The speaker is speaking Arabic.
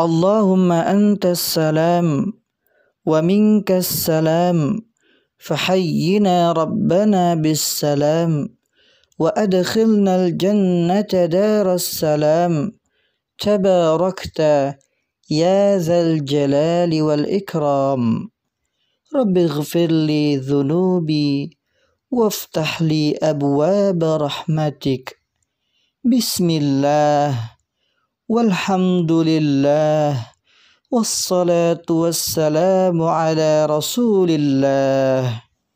اللهم أنت السلام ومنك السلام فحينا ربنا بالسلام وأدخلنا الجنة دار السلام. تباركت يا ذا الجلال والإكرام. رب اغفر لي ذنوبي وافتح لي أبواب رحمتك. بسم الله. والحمد لله والصلاة والسلام على رسول الله.